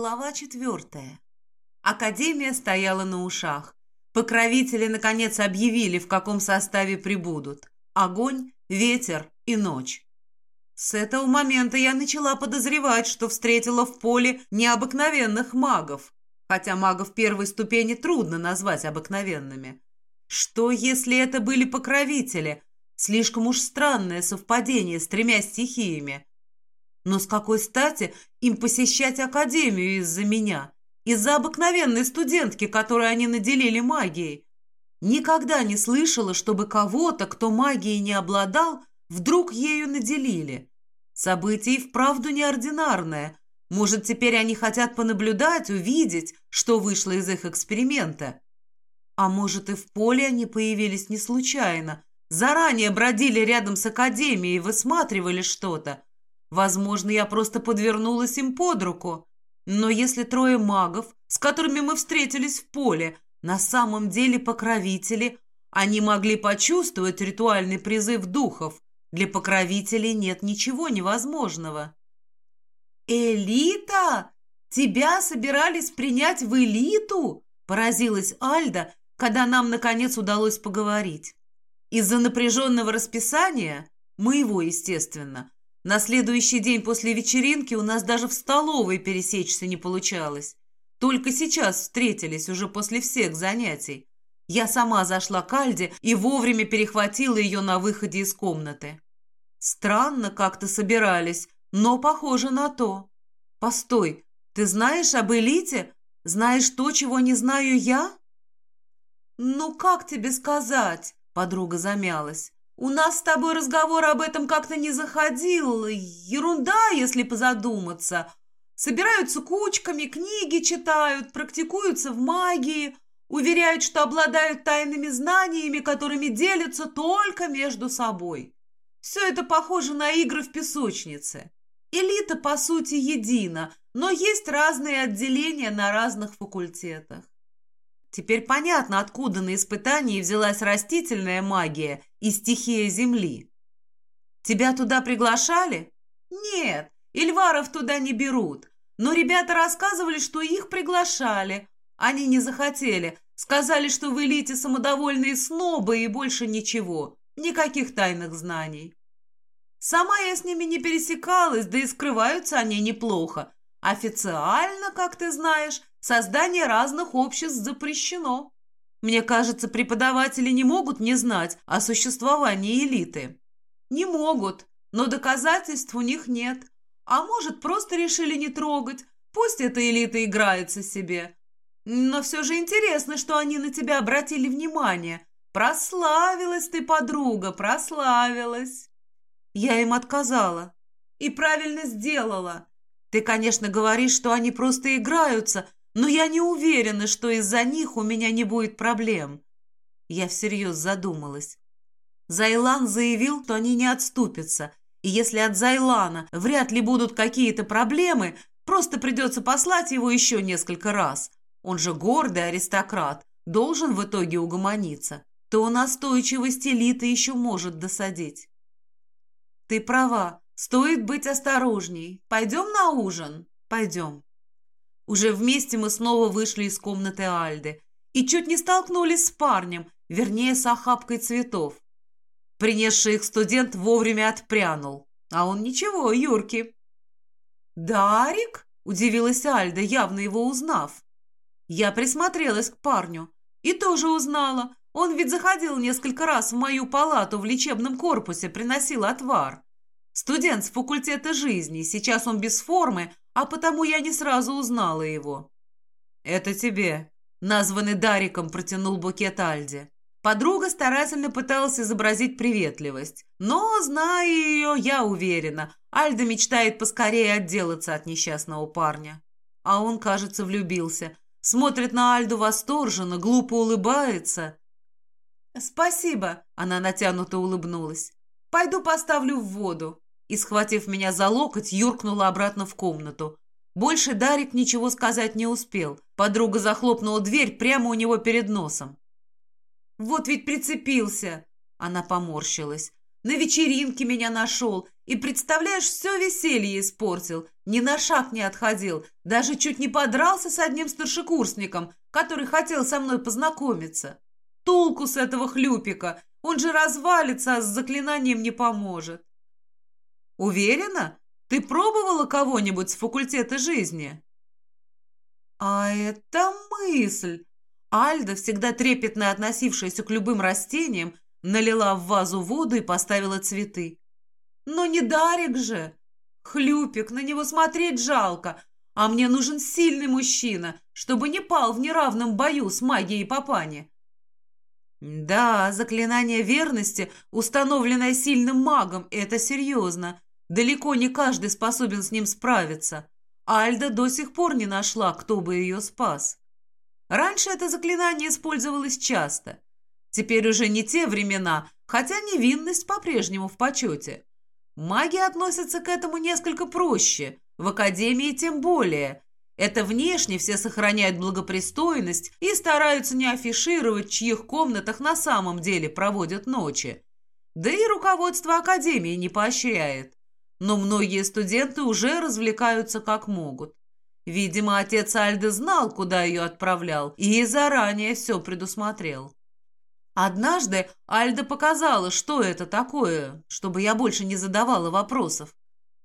Глава четвертая. Академия стояла на ушах. Покровители, наконец, объявили, в каком составе прибудут. Огонь, ветер и ночь. С этого момента я начала подозревать, что встретила в поле необыкновенных магов, хотя магов первой ступени трудно назвать обыкновенными. Что, если это были покровители? Слишком уж странное совпадение с тремя стихиями. Но с какой стати им посещать академию из-за меня? Из-за обыкновенной студентки, которую они наделили магией? Никогда не слышала, чтобы кого-то, кто магией не обладал, вдруг ею наделили. Событие и вправду неординарное. Может, теперь они хотят понаблюдать, увидеть, что вышло из их эксперимента. А может, и в поле они появились не случайно. Заранее бродили рядом с академией и высматривали что-то. Возможно, я просто подвернулась им под руку. Но если трое магов, с которыми мы встретились в поле, на самом деле покровители, они могли почувствовать ритуальный призыв духов. Для покровителей нет ничего невозможного. «Элита? Тебя собирались принять в элиту?» – поразилась Альда, когда нам, наконец, удалось поговорить. Из-за напряженного расписания, моего, естественно, на следующий день после вечеринки у нас даже в столовой пересечься не получалось. Только сейчас встретились, уже после всех занятий. Я сама зашла к Альде и вовремя перехватила ее на выходе из комнаты. Странно как-то собирались, но похоже на то. Постой, ты знаешь об элите? Знаешь то, чего не знаю я? Ну, как тебе сказать? Подруга замялась. У нас с тобой разговор об этом как-то не заходил. Ерунда, если позадуматься. Собираются кучками, книги читают, практикуются в магии, уверяют, что обладают тайными знаниями, которыми делятся только между собой. Все это похоже на игры в песочнице. Элита, по сути, едина, но есть разные отделения на разных факультетах. Теперь понятно, откуда на испытании взялась растительная магия и стихия земли. Тебя туда приглашали? Нет, Ильваров туда не берут. Но ребята рассказывали, что их приглашали. Они не захотели. Сказали, что в элите самодовольные снобы и больше ничего. Никаких тайных знаний. Сама я с ними не пересекалась, да и скрываются они неплохо. Официально, как ты знаешь, Создание разных обществ запрещено. Мне кажется, преподаватели не могут не знать о существовании элиты. Не могут, но доказательств у них нет. А может, просто решили не трогать. Пусть эта элита играется себе. Но все же интересно, что они на тебя обратили внимание. Прославилась ты, подруга, прославилась. Я им отказала. И правильно сделала. Ты, конечно, говоришь, что они просто играются, но я не уверена, что из-за них у меня не будет проблем. Я всерьез задумалась. Зайлан заявил, что они не отступятся, и если от Зайлана вряд ли будут какие-то проблемы, просто придется послать его еще несколько раз. Он же гордый аристократ, должен в итоге угомониться. То настойчивость элиты еще может досадить. Ты права, стоит быть осторожней. Пойдем на ужин? Пойдем. Уже вместе мы снова вышли из комнаты Альды и чуть не столкнулись с парнем, вернее, с охапкой цветов. Принесший их студент вовремя отпрянул, а он ничего, Юрки. «Дарик?» – удивилась Альда, явно его узнав. Я присмотрелась к парню и тоже узнала. Он ведь заходил несколько раз в мою палату в лечебном корпусе, приносил отвар. Студент с факультета жизни, сейчас он без формы, а потому я не сразу узнала его. «Это тебе», — названный Дариком протянул букет Альде. Подруга старательно пыталась изобразить приветливость. Но, зная ее, я уверена, Альда мечтает поскорее отделаться от несчастного парня. А он, кажется, влюбился. Смотрит на Альду восторженно, глупо улыбается. «Спасибо», — она натянуто улыбнулась. «Пойду поставлю в воду» и, схватив меня за локоть, юркнула обратно в комнату. Больше Дарик ничего сказать не успел. Подруга захлопнула дверь прямо у него перед носом. «Вот ведь прицепился!» Она поморщилась. «На вечеринке меня нашел И, представляешь, все веселье испортил, ни на шаг не отходил, даже чуть не подрался с одним старшекурсником, который хотел со мной познакомиться. Толку с этого хлюпика, он же развалится, а с заклинанием не поможет. Уверена? Ты пробовала кого-нибудь с факультета жизни? А это мысль. Альда, всегда трепетно относившаяся к любым растениям, налила в вазу воду и поставила цветы. Но не Дарик же. Хлюпик, на него смотреть жалко. А мне нужен сильный мужчина, чтобы не пал в неравном бою с магией папани. Да, заклинание верности, установленное сильным магом, это серьезно. Далеко не каждый способен с ним справиться. Альда до сих пор не нашла, кто бы ее спас. Раньше это заклинание использовалось часто. Теперь уже не те времена, хотя невинность по-прежнему в почете. Маги относятся к этому несколько проще, в академии тем более. Это внешне все сохраняют благопристойность и стараются не афишировать, в чьих комнатах на самом деле проводят ночи. Да и руководство академии не поощряет. Но многие студенты уже развлекаются как могут. Видимо, отец Альды знал, куда ее отправлял, и заранее все предусмотрел. Однажды Альда показала, что это такое, чтобы я больше не задавала вопросов.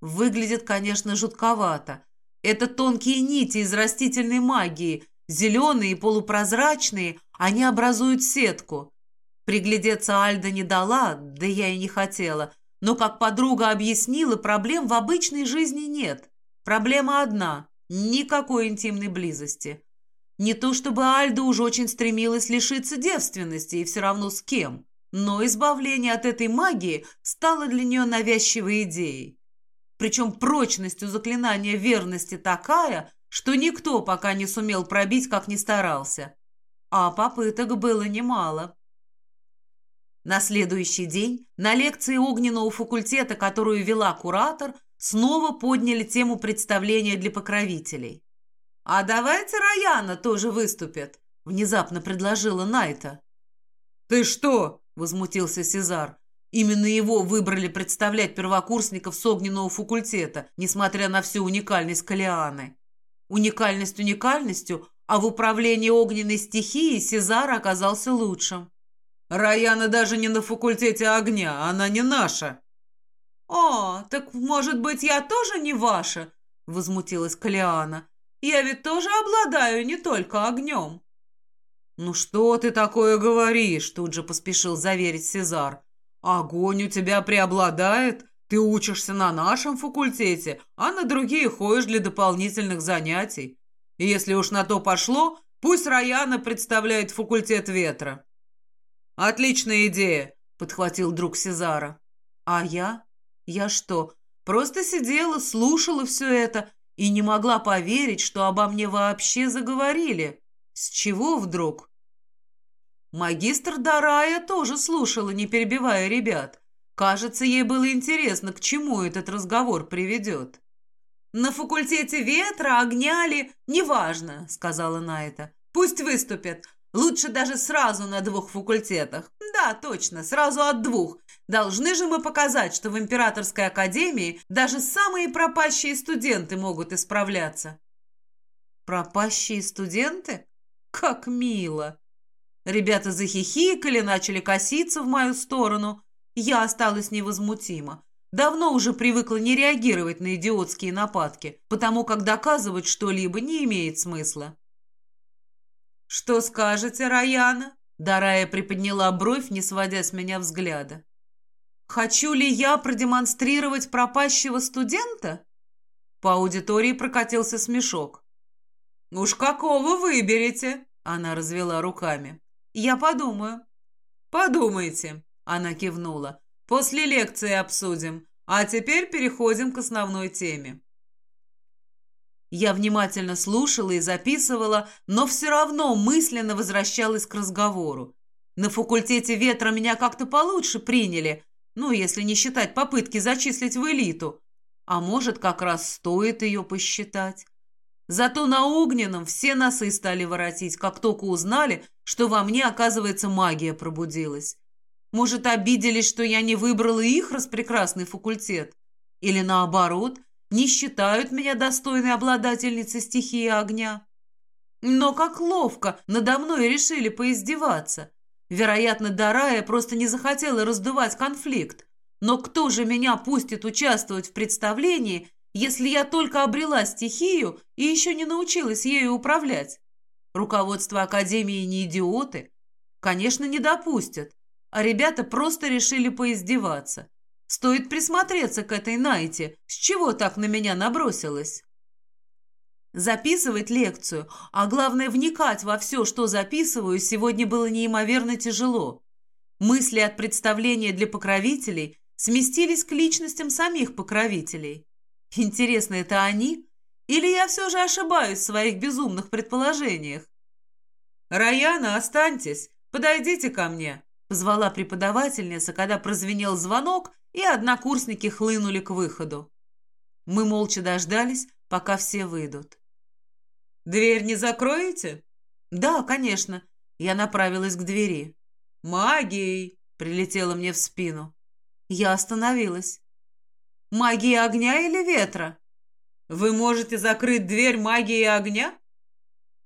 Выглядит, конечно, жутковато. Это тонкие нити из растительной магии, зеленые и полупрозрачные, они образуют сетку. Приглядеться Альда не дала, да я и не хотела. Но, как подруга объяснила, проблем в обычной жизни нет. Проблема одна – никакой интимной близости. Не то чтобы Альда уж очень стремилась лишиться девственности, и все равно с кем. Но избавление от этой магии стало для нее навязчивой идеей. Причем прочность у заклинания верности такая, что никто пока не сумел пробить, как ни старался. А попыток было немало. На следующий день на лекции огненного факультета, которую вела куратор, снова подняли тему представления для покровителей. «А давайте Раяна тоже выступит», — внезапно предложила Найта. «Ты что?» — возмутился Сезар. Именно его выбрали представлять первокурсников с огненного факультета, несмотря на всю уникальность Калианы. Уникальность уникальностью, а в управлении огненной стихией Сезар оказался лучшим. «Раяна даже не на факультете огня, она не наша». «О, так, может быть, я тоже не ваша?» — возмутилась Калиана. Я ведь тоже обладаю не только огнем». «Ну что ты такое говоришь?» – тут же поспешил заверить Сезар. «Огонь у тебя преобладает, ты учишься на нашем факультете, а на другие ходишь для дополнительных занятий. И если уж на то пошло, пусть Раяна представляет факультет ветра». «Отличная идея», – подхватил друг Сезара. «А я? Я что, просто сидела, слушала все это и не могла поверить, что обо мне вообще заговорили. С чего вдруг? Магистр Дарая тоже слушала, не перебивая ребят. Кажется, ей было интересно, к чему этот разговор приведет. «На факультете ветра, огня ли, неважно», — сказала Найта. «Пусть выступят. Лучше даже сразу на двух факультетах. Да, точно, сразу от двух. Должны же мы показать, что в Императорской Академии даже самые пропащие студенты могут исправляться. Пропащие студенты? Как мило! Ребята захихикали, начали коситься в мою сторону. Я осталась невозмутима. Давно уже привыкла не реагировать на идиотские нападки, потому как доказывать что-либо не имеет смысла. «Что скажете, Раяна?» Дарая приподняла бровь, не сводя с меня взгляда. «Хочу ли я продемонстрировать пропащего студента?» По аудитории прокатился смешок. «Уж какого выберете?» Она развела руками. «Я подумаю». «Подумайте», она кивнула. «После лекции обсудим. А теперь переходим к основной теме». Я внимательно слушала и записывала, но все равно мысленно возвращалась к разговору. На факультете ветра меня как-то получше приняли, ну, если не считать попытки зачислить в элиту. А может, как раз стоит ее посчитать. Зато на огненном все носы стали воротить, как только узнали, что во мне, оказывается, магия пробудилась. Может, обиделись, что я не выбрала их распрекрасный факультет? Или наоборот, не считают меня достойной обладательницей стихии огня? Но как ловко надо мной решили поиздеваться. Вероятно, Дарая просто не захотела раздувать конфликт. Но кто же меня пустит участвовать в представлении, если я только обрела стихию и еще не научилась ею управлять? Руководство Академии не идиоты. Конечно, не допустят. А ребята просто решили поиздеваться. Стоит присмотреться к этой Найте. С чего так на меня набросилась? Записывать лекцию, а главное вникать во все, что записываю, сегодня было неимоверно тяжело. Мысли от представления для покровителей сместились к личностям самих покровителей. Интересно, это они? Или я все же ошибаюсь в своих безумных предположениях? «Раяна, останьтесь, подойдите ко мне», — позвала преподавательница, когда прозвенел звонок, и однокурсники хлынули к выходу. Мы молча дождались, пока все выйдут. «Дверь не закроете?» «Да, конечно». Я направилась к двери. «Магией!» — прилетела мне в спину. Я остановилась. «Магия огня или ветра?» «Вы можете закрыть дверь магией огня?»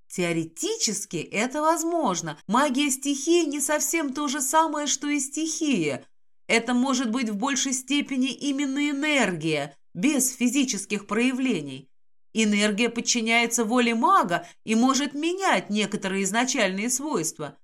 Теоретически это возможно. Магия стихии не совсем то же самое, что и стихия. Это может быть в большей степени именно энергия, без физических проявлений. Энергия подчиняется воле мага и может менять некоторые изначальные свойства.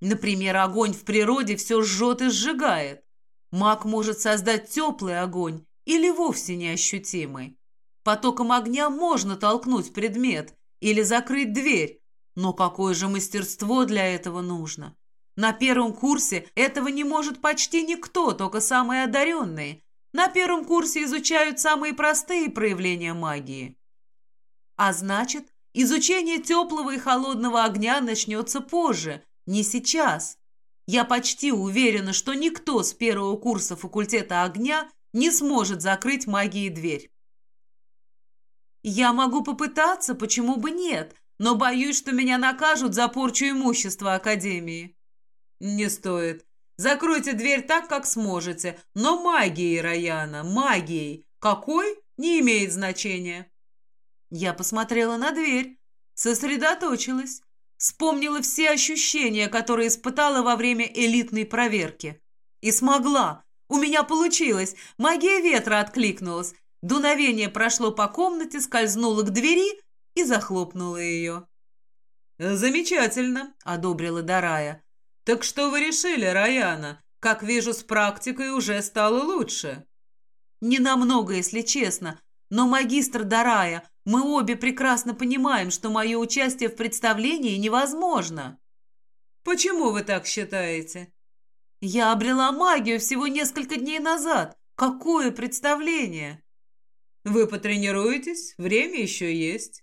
Например, огонь в природе все жжет и сжигает. Маг может создать теплый огонь или вовсе неощутимый. Потоком огня можно толкнуть предмет или закрыть дверь, но какое же мастерство для этого нужно? На первом курсе этого не может почти никто, только самые одаренные. На первом курсе изучают самые простые проявления магии. А значит, изучение теплого и холодного огня начнется позже, не сейчас. Я почти уверена, что никто с первого курса факультета огня не сможет закрыть магией дверь. Я могу попытаться, почему бы нет, но боюсь, что меня накажут за порчу имущества Академии. Не стоит. Закройте дверь так, как сможете, но магией, Раяна, магией. Какой? Не имеет значения. Я посмотрела на дверь, сосредоточилась, вспомнила все ощущения, которые испытала во время элитной проверки. И смогла. У меня получилось. Магия ветра откликнулась. Дуновение прошло по комнате, скользнуло к двери и захлопнуло ее. «Замечательно», — одобрила Дарая. «Так что вы решили, Раяна? Как вижу, с практикой уже стало лучше». «Не намного, если честно. Но, магистр Дарая, мы обе прекрасно понимаем, что мое участие в представлении невозможно. Почему вы так считаете? Я обрела магию всего несколько дней назад. Какое представление? Вы потренируетесь? Время еще есть.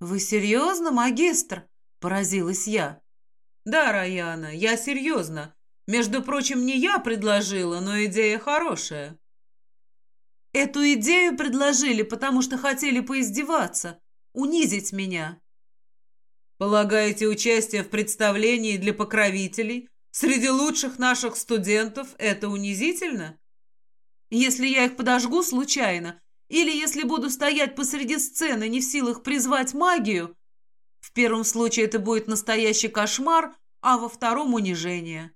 Вы серьезно, магистр? Поразилась я. Да, Раяна, я серьезно. Между прочим, не я предложила, но идея хорошая. Эту идею предложили, потому что хотели поиздеваться, унизить меня. Полагаете, участие в представлении для покровителей среди лучших наших студентов – это унизительно? Если я их подожгу случайно, или если буду стоять посреди сцены, не в силах призвать магию, в первом случае это будет настоящий кошмар, а во втором – унижение.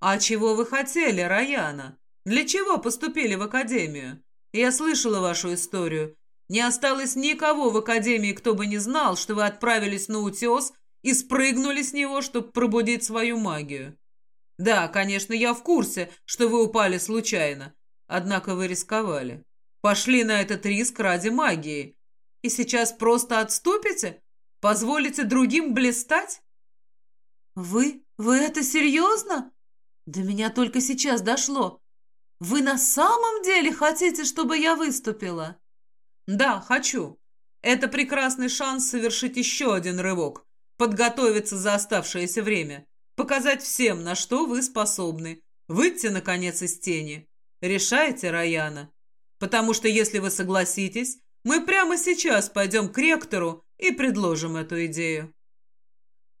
А чего вы хотели, Раяна? Для чего поступили в академию? Я слышала вашу историю. Не осталось никого в академии, кто бы не знал, что вы отправились на утес и спрыгнули с него, чтобы пробудить свою магию. Да, конечно, я в курсе, что вы упали случайно. Однако вы рисковали. Пошли на этот риск ради магии. И сейчас просто отступите? Позволите другим блистать? Вы? Вы это серьезно? До меня только сейчас дошло. Вы на самом деле хотите, чтобы я выступила? Да, хочу. Это прекрасный шанс совершить еще один рывок, подготовиться за оставшееся время, показать всем, на что вы способны, выйти, наконец, из тени. Решайте, Раяна. Потому что, если вы согласитесь, мы прямо сейчас пойдем к ректору и предложим эту идею.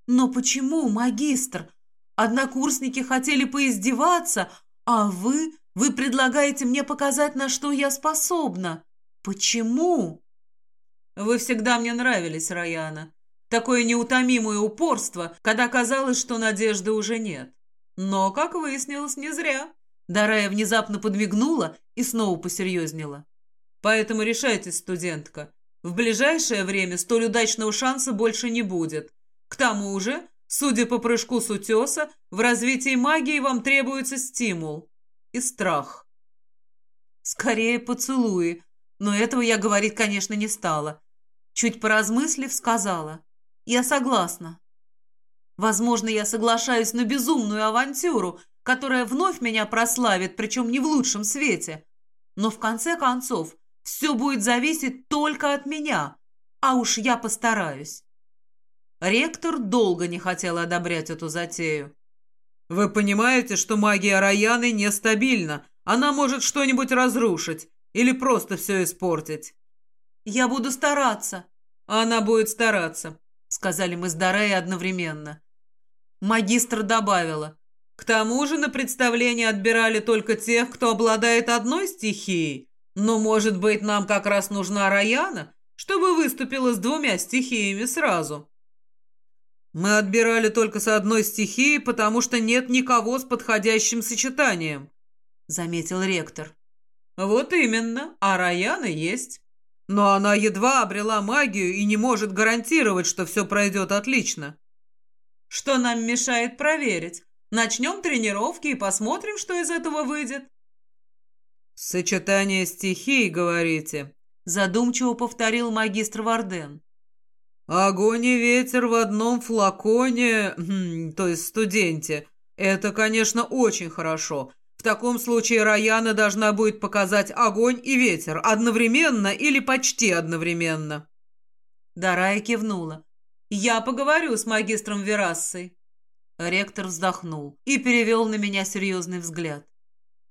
Но почему, магистр? Однокурсники хотели поиздеваться, а вы Вы предлагаете мне показать, на что я способна. Почему? Вы всегда мне нравились, Раяна. Такое неутомимое упорство, когда казалось, что надежды уже нет. Но, как выяснилось, не зря. Дарая внезапно подмигнула и снова посерьезнела. Поэтому решайтесь, студентка. В ближайшее время столь удачного шанса больше не будет. К тому же, судя по прыжку с утеса, в развитии магии вам требуется стимул и страх. Скорее поцелуи, но этого я говорить, конечно, не стала. Чуть поразмыслив, сказала. Я согласна. Возможно, я соглашаюсь на безумную авантюру, которая вновь меня прославит, причем не в лучшем свете. Но в конце концов, все будет зависеть только от меня, а уж я постараюсь. Ректор долго не хотел одобрять эту затею. «Вы понимаете, что магия Раяны нестабильна. Она может что-нибудь разрушить или просто все испортить». «Я буду стараться». «Она будет стараться», — сказали мы с Дарей одновременно. Магистр добавила. «К тому же на представление отбирали только тех, кто обладает одной стихией. Но, может быть, нам как раз нужна Раяна, чтобы выступила с двумя стихиями сразу». «Мы отбирали только с одной стихией, потому что нет никого с подходящим сочетанием», — заметил ректор. «Вот именно, а Раяна есть. Но она едва обрела магию и не может гарантировать, что все пройдет отлично». «Что нам мешает проверить? Начнем тренировки и посмотрим, что из этого выйдет». «Сочетание стихий, говорите?» Задумчиво повторил магистр Варден. «Огонь и ветер в одном флаконе, хм, то есть студенте. Это, конечно, очень хорошо. В таком случае Раяна должна будет показать огонь и ветер одновременно или почти одновременно». Дарая кивнула. «Я поговорю с магистром Верассой». Ректор вздохнул и перевел на меня серьезный взгляд.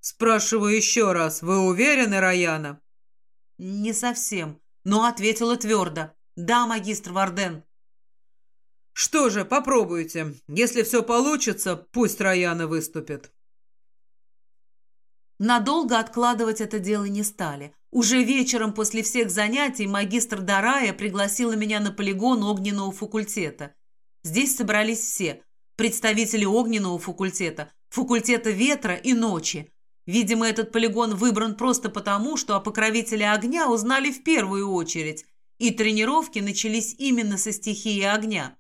«Спрашиваю еще раз, вы уверены, Раяна?» «Не совсем, но ответила твердо. «Да, магистр Варден». «Что же, попробуйте. Если все получится, пусть Раяна выступит». Надолго откладывать это дело не стали. Уже вечером после всех занятий магистр Дарая пригласила меня на полигон огненного факультета. Здесь собрались все – представители огненного факультета, факультета ветра и ночи. Видимо, этот полигон выбран просто потому, что о покровителе огня узнали в первую очередь, и тренировки начались именно со стихии огня.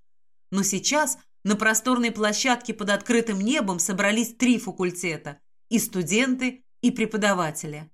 Но сейчас на просторной площадке под открытым небом собрались три факультета – и студенты, и преподаватели.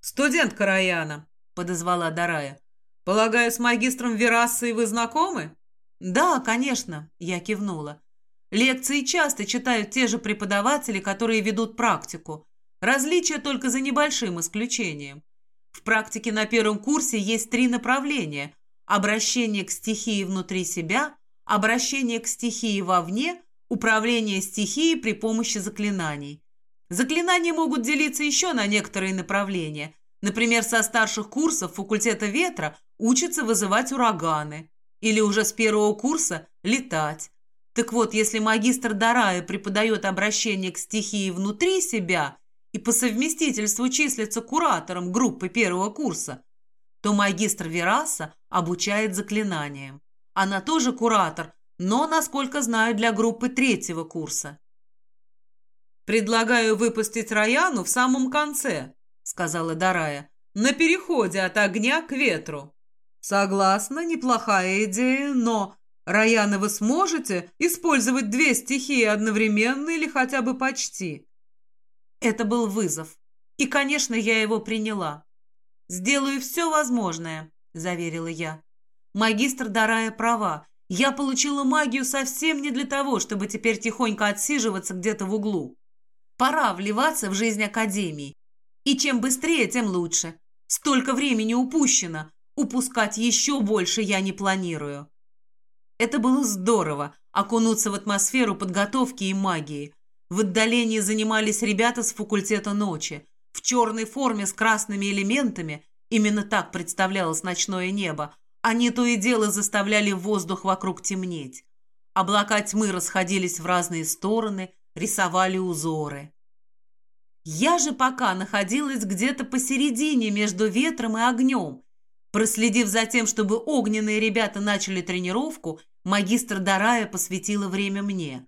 «Студентка Раяна», – подозвала Дарая. «Полагаю, с магистром Верасой вы знакомы?» «Да, конечно», – я кивнула. «Лекции часто читают те же преподаватели, которые ведут практику. Различия только за небольшим исключением. В практике на первом курсе есть три направления – обращение к стихии внутри себя, обращение к стихии вовне, управление стихией при помощи заклинаний. Заклинания могут делиться еще на некоторые направления. Например, со старших курсов факультета ветра учатся вызывать ураганы. Или уже с первого курса – летать. Так вот, если магистр Дарая преподает обращение к стихии внутри себя – и по совместительству числится куратором группы первого курса, то магистр Вераса обучает заклинаниям. Она тоже куратор, но, насколько знаю, для группы третьего курса. «Предлагаю выпустить Раяну в самом конце», — сказала Дарая, «на переходе от огня к ветру». «Согласна, неплохая идея, но, Раяна, вы сможете использовать две стихии одновременно или хотя бы почти?» Это был вызов. И, конечно, я его приняла. «Сделаю все возможное», – заверила я. Магистр Дарая права. Я получила магию совсем не для того, чтобы теперь тихонько отсиживаться где-то в углу. Пора вливаться в жизнь Академии. И чем быстрее, тем лучше. Столько времени упущено. Упускать еще больше я не планирую. Это было здорово – окунуться в атмосферу подготовки и магии – в отдалении занимались ребята с факультета ночи. В черной форме с красными элементами, именно так представлялось ночное небо, они то и дело заставляли воздух вокруг темнеть. Облака тьмы расходились в разные стороны, рисовали узоры. Я же пока находилась где-то посередине между ветром и огнем. Проследив за тем, чтобы огненные ребята начали тренировку, магистр Дарая посвятила время мне.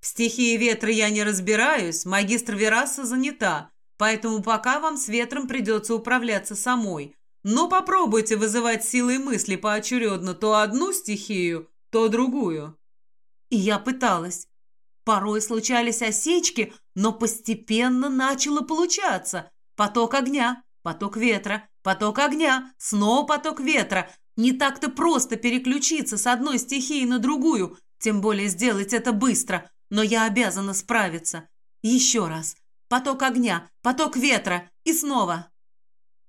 В стихии ветра я не разбираюсь, магистр Вераса занята, поэтому пока вам с ветром придется управляться самой. Но попробуйте вызывать силой мысли поочередно то одну стихию, то другую. И я пыталась. Порой случались осечки, но постепенно начало получаться. Поток огня, поток ветра, поток огня, снова поток ветра. Не так-то просто переключиться с одной стихии на другую, тем более сделать это быстро, но я обязана справиться. Еще раз. Поток огня, поток ветра и снова.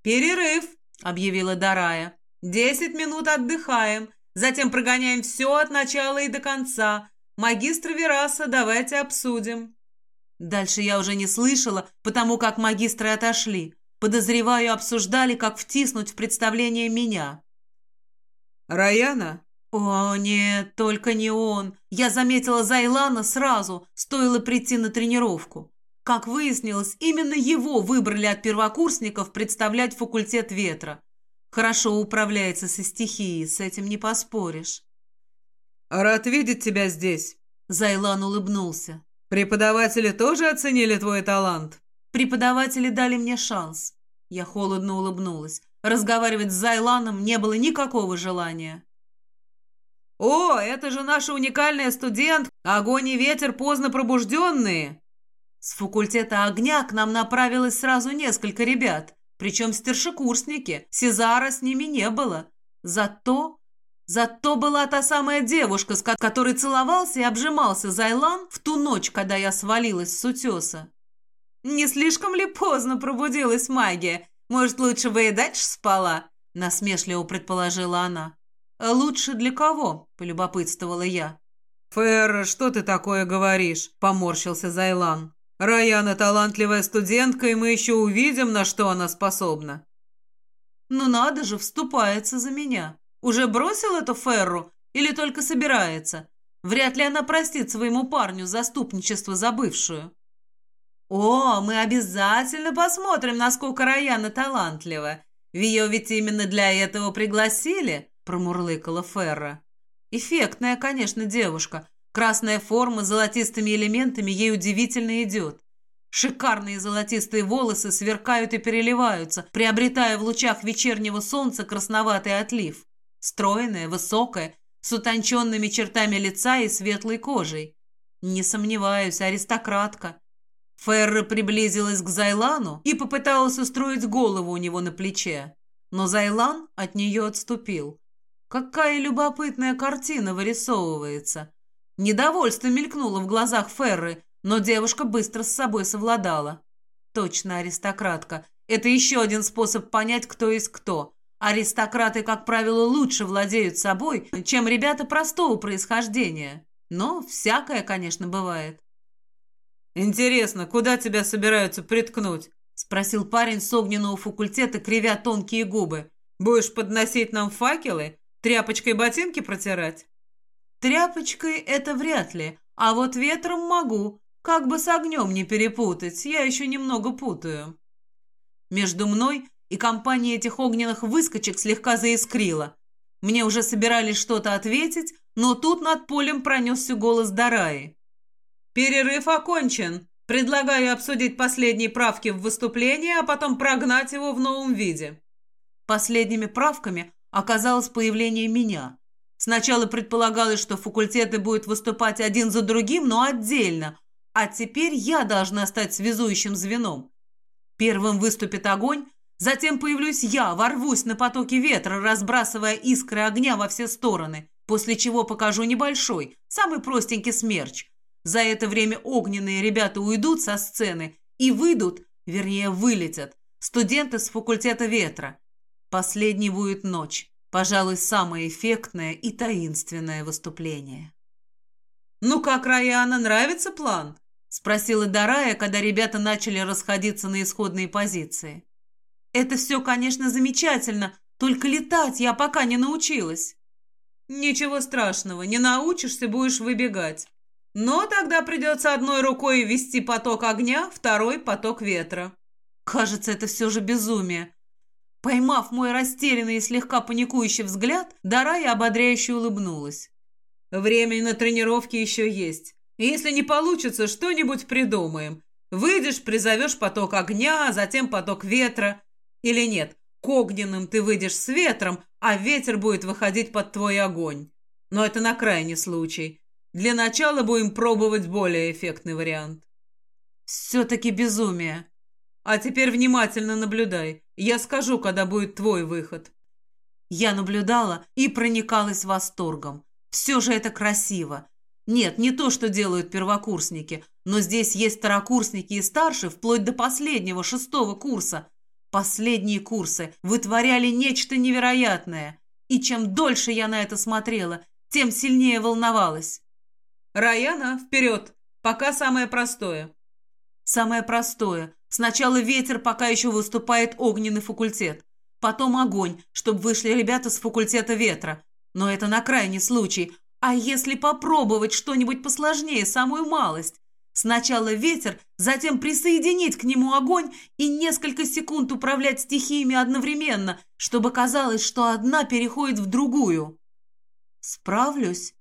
«Перерыв!» — объявила Дарая. «Десять минут отдыхаем, затем прогоняем все от начала и до конца. Магистр Вераса давайте обсудим». Дальше я уже не слышала, потому как магистры отошли. Подозреваю, обсуждали, как втиснуть в представление меня. «Раяна?» «О, нет, только не он. Я заметила Зайлана сразу, стоило прийти на тренировку. Как выяснилось, именно его выбрали от первокурсников представлять факультет ветра. Хорошо управляется со стихией, с этим не поспоришь». «Рад видеть тебя здесь», — Зайлан улыбнулся. «Преподаватели тоже оценили твой талант?» «Преподаватели дали мне шанс». Я холодно улыбнулась. Разговаривать с Зайланом не было никакого желания. «О, это же наша уникальная студент, огонь и ветер поздно пробужденные!» С факультета огня к нам направилось сразу несколько ребят, причем старшекурсники, Сезара с ними не было. Зато... Зато была та самая девушка, с которой целовался и обжимался Зайлан в ту ночь, когда я свалилась с утеса. «Не слишком ли поздно пробудилась магия? Может, лучше бы и дальше спала?» – насмешливо предположила она. «Лучше для кого?» – полюбопытствовала я. «Фэр, что ты такое говоришь?» – поморщился Зайлан. «Раяна талантливая студентка, и мы еще увидим, на что она способна». «Ну надо же, вступается за меня. Уже бросил эту Ферру или только собирается? Вряд ли она простит своему парню заступничество за бывшую». «О, мы обязательно посмотрим, насколько Раяна талантлива. Ее ведь именно для этого пригласили», – промурлыкала Ферра. «Эффектная, конечно, девушка. Красная форма с золотистыми элементами ей удивительно идет. Шикарные золотистые волосы сверкают и переливаются, приобретая в лучах вечернего солнца красноватый отлив. Стройная, высокая, с утонченными чертами лица и светлой кожей. Не сомневаюсь, аристократка. Ферра приблизилась к Зайлану и попыталась устроить голову у него на плече. Но Зайлан от нее отступил. Какая любопытная картина вырисовывается. Недовольство мелькнуло в глазах Ферры, но девушка быстро с собой совладала. Точно аристократка. Это еще один способ понять, кто есть кто. Аристократы, как правило, лучше владеют собой, чем ребята простого происхождения. Но всякое, конечно, бывает. «Интересно, куда тебя собираются приткнуть?» — спросил парень с огненного факультета, кривя тонкие губы. «Будешь подносить нам факелы? Тряпочкой ботинки протирать?» «Тряпочкой это вряд ли, а вот ветром могу. Как бы с огнем не перепутать, я еще немного путаю». Между мной и компанией этих огненных выскочек слегка заискрило. Мне уже собирались что-то ответить, но тут над полем пронесся голос Дараи. «Перерыв окончен. Предлагаю обсудить последние правки в выступление, а потом прогнать его в новом виде». Последними правками оказалось появление меня. Сначала предполагалось, что факультеты будут выступать один за другим, но отдельно, а теперь я должна стать связующим звеном. Первым выступит огонь, затем появлюсь я, ворвусь на потоки ветра, разбрасывая искры огня во все стороны, после чего покажу небольшой, самый простенький смерч, за это время огненные ребята уйдут со сцены и выйдут, вернее, вылетят, студенты с факультета ветра. Последний будет ночь, пожалуй, самое эффектное и таинственное выступление. «Ну как, Раяна, нравится план?» – спросила Дарая, когда ребята начали расходиться на исходные позиции. «Это все, конечно, замечательно, только летать я пока не научилась». «Ничего страшного, не научишься, будешь выбегать. Но тогда придется одной рукой вести поток огня, второй поток ветра. Кажется, это все же безумие. Поймав мой растерянный и слегка паникующий взгляд, Дарая ободряюще улыбнулась. «Время на тренировки еще есть. Если не получится, что-нибудь придумаем. Выйдешь, призовешь поток огня, затем поток ветра. Или нет, к огненным ты выйдешь с ветром, а ветер будет выходить под твой огонь. Но это на крайний случай. Для начала будем пробовать более эффектный вариант. Все-таки безумие. А теперь внимательно наблюдай. Я скажу, когда будет твой выход. Я наблюдала и проникалась восторгом. Все же это красиво. Нет, не то, что делают первокурсники, но здесь есть второкурсники и старше, вплоть до последнего, шестого курса. Последние курсы вытворяли нечто невероятное. И чем дольше я на это смотрела, тем сильнее волновалась. «Раяна, вперед! Пока самое простое». Самое простое. Сначала ветер, пока еще выступает огненный факультет. Потом огонь, чтобы вышли ребята с факультета ветра. Но это на крайний случай. А если попробовать что-нибудь посложнее, самую малость? Сначала ветер, затем присоединить к нему огонь и несколько секунд управлять стихиями одновременно, чтобы казалось, что одна переходит в другую. Справлюсь?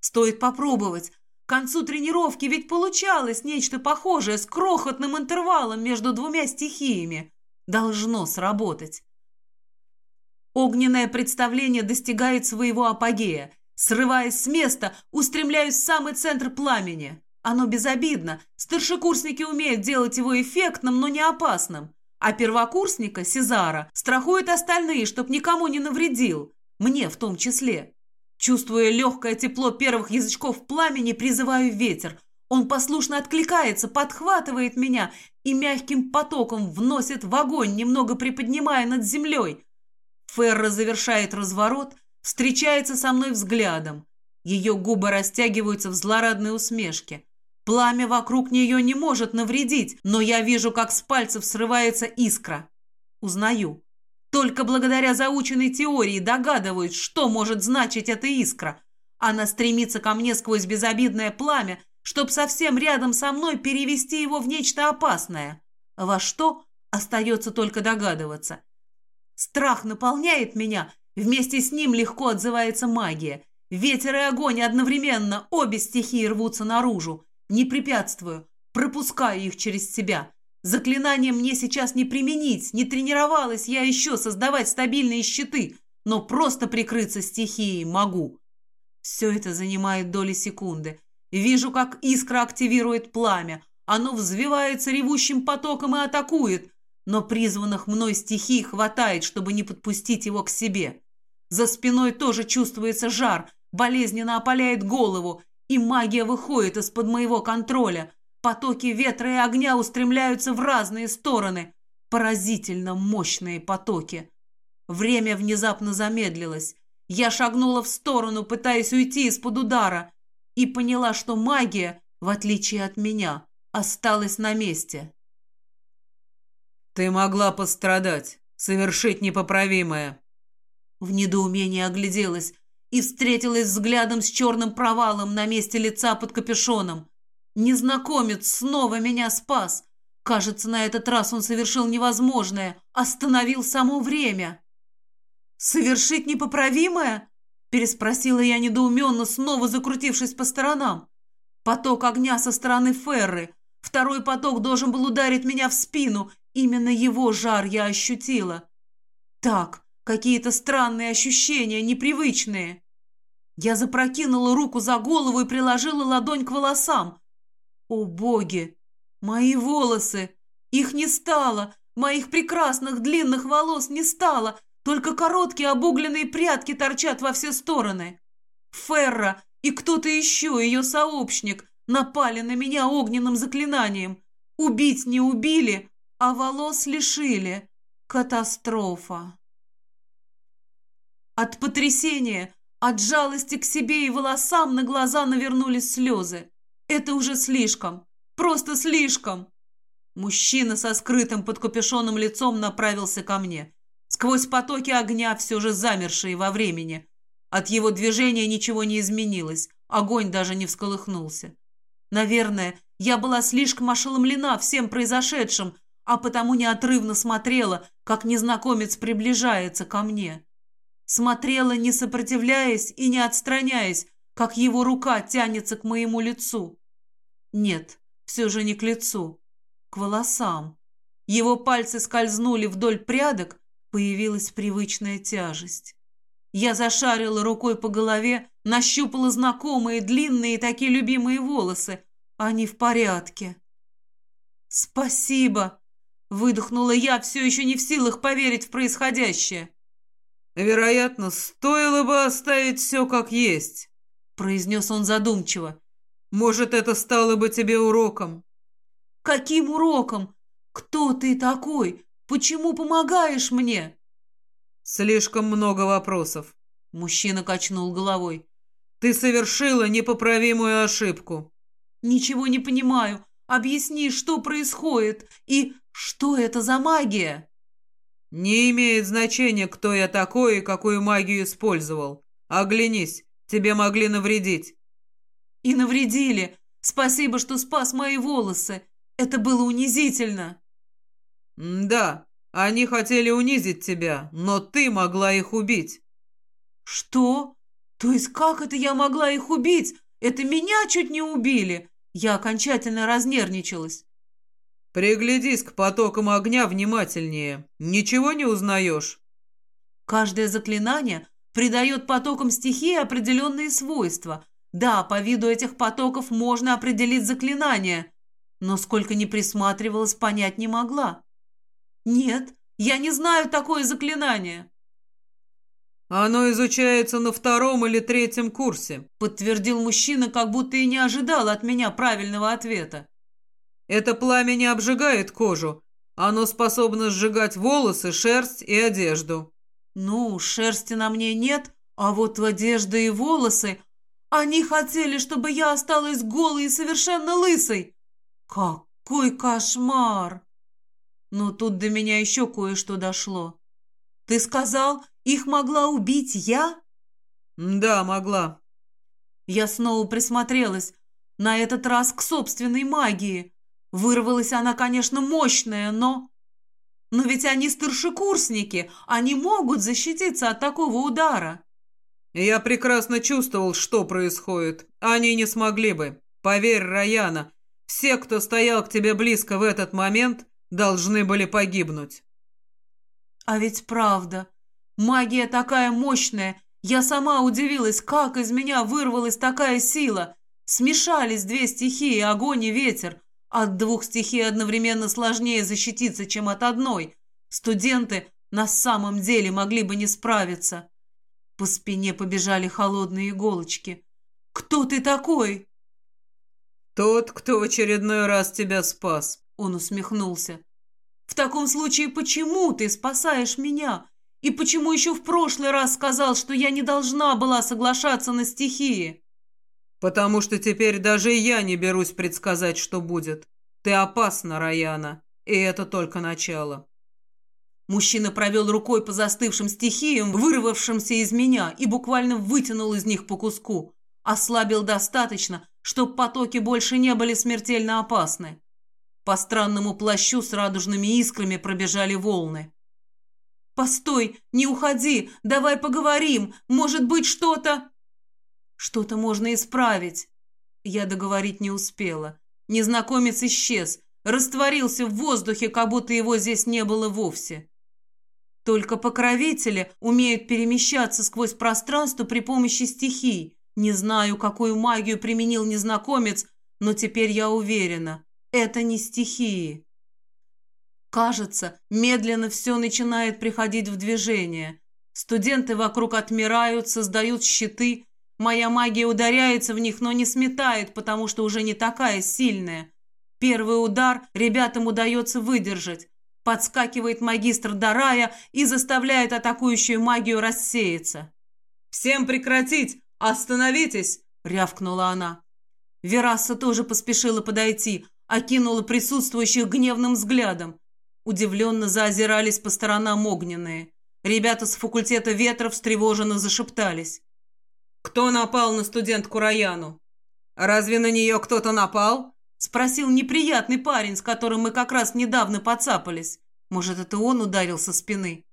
Стоит попробовать. К концу тренировки ведь получалось нечто похожее с крохотным интервалом между двумя стихиями. Должно сработать. Огненное представление достигает своего апогея. Срываясь с места, устремляюсь в самый центр пламени. Оно безобидно. Старшекурсники умеют делать его эффектным, но не опасным. А первокурсника, Сезара, страхует остальные, чтоб никому не навредил. Мне в том числе. Чувствуя легкое тепло первых язычков пламени, призываю ветер. Он послушно откликается, подхватывает меня и мягким потоком вносит в огонь, немного приподнимая над землей. Ферра завершает разворот, встречается со мной взглядом. Ее губы растягиваются в злорадной усмешке. Пламя вокруг нее не может навредить, но я вижу, как с пальцев срывается искра. Узнаю. Только благодаря заученной теории догадываюсь, что может значить эта искра. Она стремится ко мне сквозь безобидное пламя, чтобы совсем рядом со мной перевести его в нечто опасное. Во что, остается только догадываться. Страх наполняет меня, вместе с ним легко отзывается магия. Ветер и огонь одновременно, обе стихии рвутся наружу. Не препятствую, пропускаю их через себя. Заклинание мне сейчас не применить, не тренировалась я еще создавать стабильные щиты, но просто прикрыться стихией могу. Все это занимает доли секунды. Вижу, как искра активирует пламя. Оно взвивается ревущим потоком и атакует, но призванных мной стихий хватает, чтобы не подпустить его к себе. За спиной тоже чувствуется жар, болезненно опаляет голову, и магия выходит из-под моего контроля. Потоки ветра и огня устремляются в разные стороны. Поразительно мощные потоки. Время внезапно замедлилось. Я шагнула в сторону, пытаясь уйти из-под удара, и поняла, что магия, в отличие от меня, осталась на месте. «Ты могла пострадать, совершить непоправимое». В недоумении огляделась и встретилась взглядом с черным провалом на месте лица под капюшоном. Незнакомец снова меня спас. Кажется, на этот раз он совершил невозможное, остановил само время. «Совершить непоправимое?» – переспросила я недоуменно, снова закрутившись по сторонам. Поток огня со стороны Ферры. Второй поток должен был ударить меня в спину. Именно его жар я ощутила. Так, какие-то странные ощущения, непривычные. Я запрокинула руку за голову и приложила ладонь к волосам. О, боги! Мои волосы! Их не стало! Моих прекрасных длинных волос не стало! Только короткие обугленные прядки торчат во все стороны. Ферра и кто-то еще, ее сообщник, напали на меня огненным заклинанием. Убить не убили, а волос лишили. Катастрофа. От потрясения, от жалости к себе и волосам на глаза навернулись слезы. Это уже слишком. Просто слишком. Мужчина со скрытым под капюшоном лицом направился ко мне. Сквозь потоки огня, все же замершие во времени. От его движения ничего не изменилось. Огонь даже не всколыхнулся. Наверное, я была слишком ошеломлена всем произошедшим, а потому неотрывно смотрела, как незнакомец приближается ко мне. Смотрела, не сопротивляясь и не отстраняясь, как его рука тянется к моему лицу. Нет, все же не к лицу, к волосам. Его пальцы скользнули вдоль прядок, появилась привычная тяжесть. Я зашарила рукой по голове, нащупала знакомые длинные такие любимые волосы. Они в порядке. «Спасибо!» — выдохнула я, все еще не в силах поверить в происходящее. «Вероятно, стоило бы оставить все как есть», — произнес он задумчиво. «Может, это стало бы тебе уроком?» «Каким уроком? Кто ты такой? Почему помогаешь мне?» «Слишком много вопросов», — мужчина качнул головой. «Ты совершила непоправимую ошибку». «Ничего не понимаю. Объясни, что происходит и что это за магия?» «Не имеет значения, кто я такой и какую магию использовал. Оглянись, тебе могли навредить». «И навредили. Спасибо, что спас мои волосы. Это было унизительно». «Да, они хотели унизить тебя, но ты могла их убить». «Что? То есть как это я могла их убить? Это меня чуть не убили?» Я окончательно разнервничалась. Приглядись к потокам огня внимательнее. Ничего не узнаешь? Каждое заклинание придает потокам стихии определенные свойства. Да, по виду этих потоков можно определить заклинание, но сколько ни присматривалась, понять не могла. Нет, я не знаю такое заклинание. «Оно изучается на втором или третьем курсе», подтвердил мужчина, как будто и не ожидал от меня правильного ответа. Это пламя не обжигает кожу. Оно способно сжигать волосы, шерсть и одежду. Ну, шерсти на мне нет, а вот в одежде и волосы... Они хотели, чтобы я осталась голой и совершенно лысой. Какой кошмар! Но тут до меня еще кое-что дошло. Ты сказал, их могла убить я? Да, могла. Я снова присмотрелась, на этот раз к собственной магии. Вырвалась она, конечно, мощная, но... Но ведь они старшекурсники, они могут защититься от такого удара. Я прекрасно чувствовал, что происходит. Они не смогли бы. Поверь, Раяна, все, кто стоял к тебе близко в этот момент, должны были погибнуть. А ведь правда. Магия такая мощная. Я сама удивилась, как из меня вырвалась такая сила. Смешались две стихии, огонь и ветер. От двух стихий одновременно сложнее защититься, чем от одной. Студенты на самом деле могли бы не справиться. По спине побежали холодные иголочки. «Кто ты такой?» «Тот, кто в очередной раз тебя спас», — он усмехнулся. «В таком случае почему ты спасаешь меня? И почему еще в прошлый раз сказал, что я не должна была соглашаться на стихии?» «Потому что теперь даже я не берусь предсказать, что будет. Ты опасна, Раяна, и это только начало». Мужчина провел рукой по застывшим стихиям, вырвавшимся из меня, и буквально вытянул из них по куску. Ослабил достаточно, чтобы потоки больше не были смертельно опасны. По странному плащу с радужными искрами пробежали волны. «Постой, не уходи, давай поговорим, может быть, что-то...» Что-то можно исправить. Я договорить не успела. Незнакомец исчез, растворился в воздухе, как будто его здесь не было вовсе. Только покровители умеют перемещаться сквозь пространство при помощи стихий. Не знаю, какую магию применил незнакомец, но теперь я уверена, это не стихии. Кажется, медленно все начинает приходить в движение. Студенты вокруг отмирают, создают щиты, Моя магия ударяется в них, но не сметает, потому что уже не такая сильная. Первый удар ребятам удается выдержать. Подскакивает магистр Дарая и заставляет атакующую магию рассеяться. «Всем прекратить! Остановитесь!» — рявкнула она. Вераса тоже поспешила подойти, окинула присутствующих гневным взглядом. Удивленно заозирались по сторонам огненные. Ребята с факультета ветра встревоженно зашептались. Кто напал на студентку Раяну? Разве на нее кто-то напал?» — спросил неприятный парень, с которым мы как раз недавно подцапались. Может, это он ударил со спины?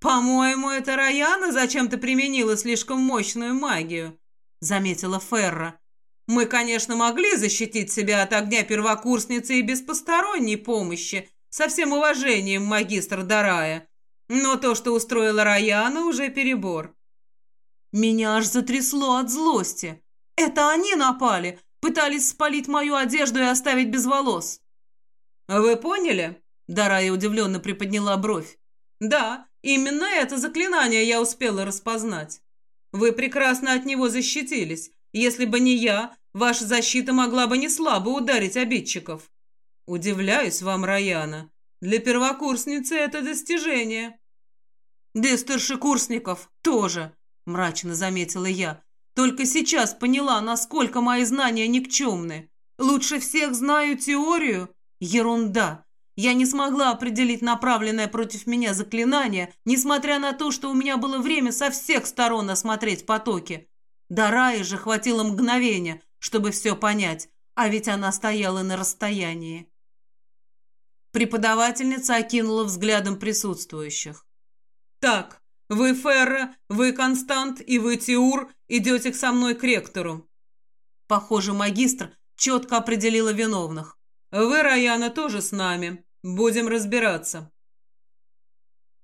«По-моему, это Раяна зачем-то применила слишком мощную магию», — заметила Ферра. «Мы, конечно, могли защитить себя от огня первокурсницы и без посторонней помощи, со всем уважением, магистр Дарая, но то, что устроила Раяна, уже перебор». Меня аж затрясло от злости. Это они напали, пытались спалить мою одежду и оставить без волос. «Вы поняли?» Дарая удивленно приподняла бровь. «Да, именно это заклинание я успела распознать. Вы прекрасно от него защитились. Если бы не я, ваша защита могла бы не слабо ударить обидчиков. Удивляюсь вам, Раяна. Для первокурсницы это достижение». «Для старшекурсников тоже», — мрачно заметила я. «Только сейчас поняла, насколько мои знания никчемны. Лучше всех знаю теорию. Ерунда. Я не смогла определить направленное против меня заклинание, несмотря на то, что у меня было время со всех сторон осмотреть потоки. До Раи же хватило мгновения, чтобы все понять, а ведь она стояла на расстоянии. Преподавательница окинула взглядом присутствующих. «Так, вы Ферра, вы Констант и вы Тиур идете со мной к ректору». Похоже, магистр четко определила виновных. «Вы, Раяна, тоже с нами. Будем разбираться.